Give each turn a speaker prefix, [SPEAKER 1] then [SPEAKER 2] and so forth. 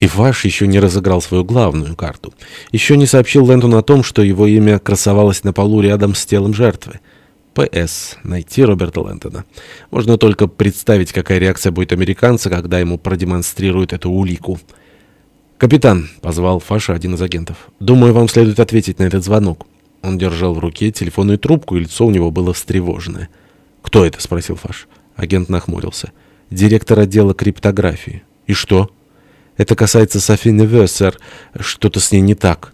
[SPEAKER 1] И Фаш еще не разыграл свою главную карту. Еще не сообщил Лэндону о том, что его имя красовалось на полу рядом с телом жертвы. П.С. Найти Роберта Лэндона. Можно только представить, какая реакция будет американца, когда ему продемонстрируют эту улику. «Капитан», — позвал Фаша один из агентов, — «думаю, вам следует ответить на этот звонок». Он держал в руке телефонную трубку, и лицо у него было встревоженное. «Кто это?» — спросил Фаш. Агент нахмурился. «Директор отдела криптографии». «И что?» «Это касается Софи Неве, сэр. Что-то с ней не так».